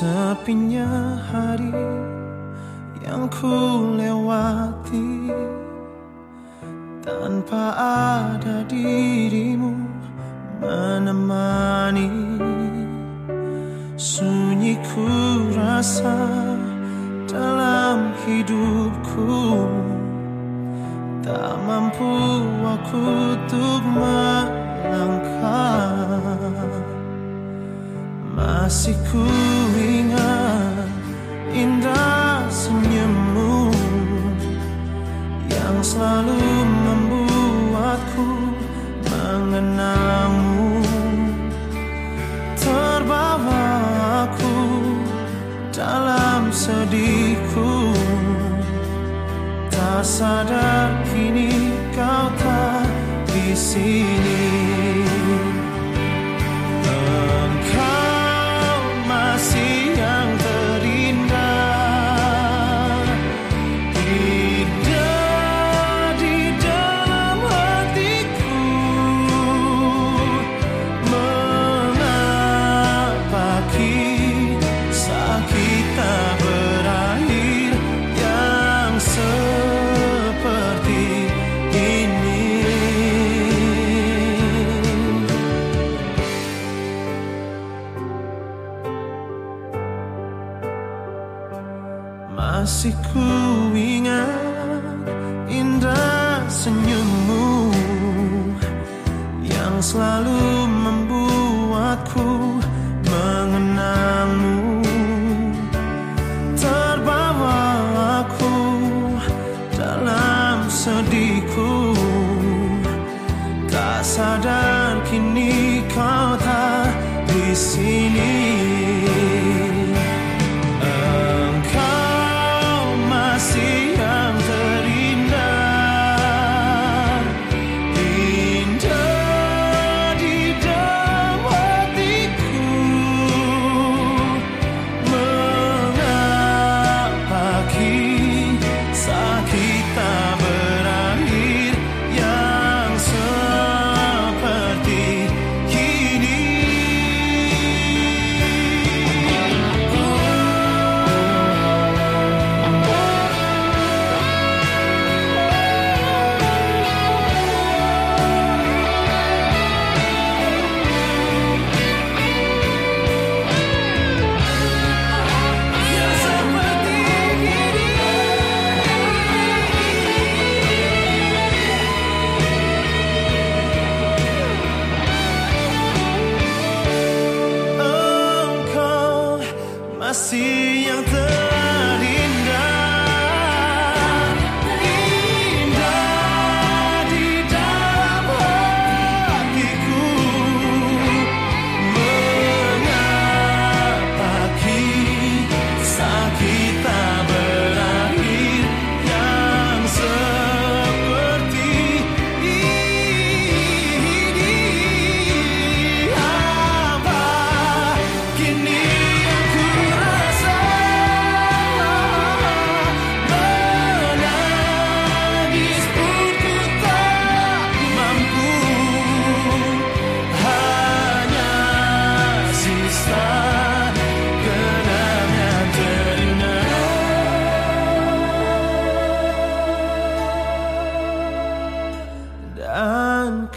sepinya hari yang ku lewati. Tanpa ada dirimu menemani. Sunyi ku rasa dalam hidupku. Tak mampu aku untuk melangkah. Masih ku Tak sadar kini kau tak di sini Masih ku ingat indah senyummu Yang selalu membuatku mengenangmu. Terbawa aku dalam sedihku. Tak sadar kini kau tak di sini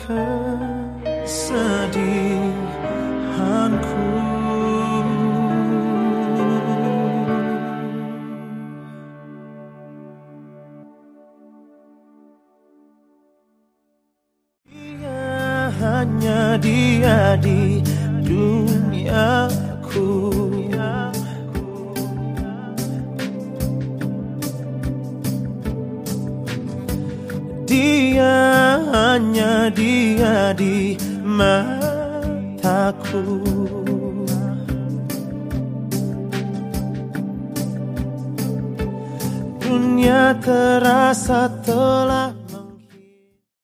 kesedihanku. Dia hanya dia di duniaku. Dia hanya dia di mataku. Dunia terasa telah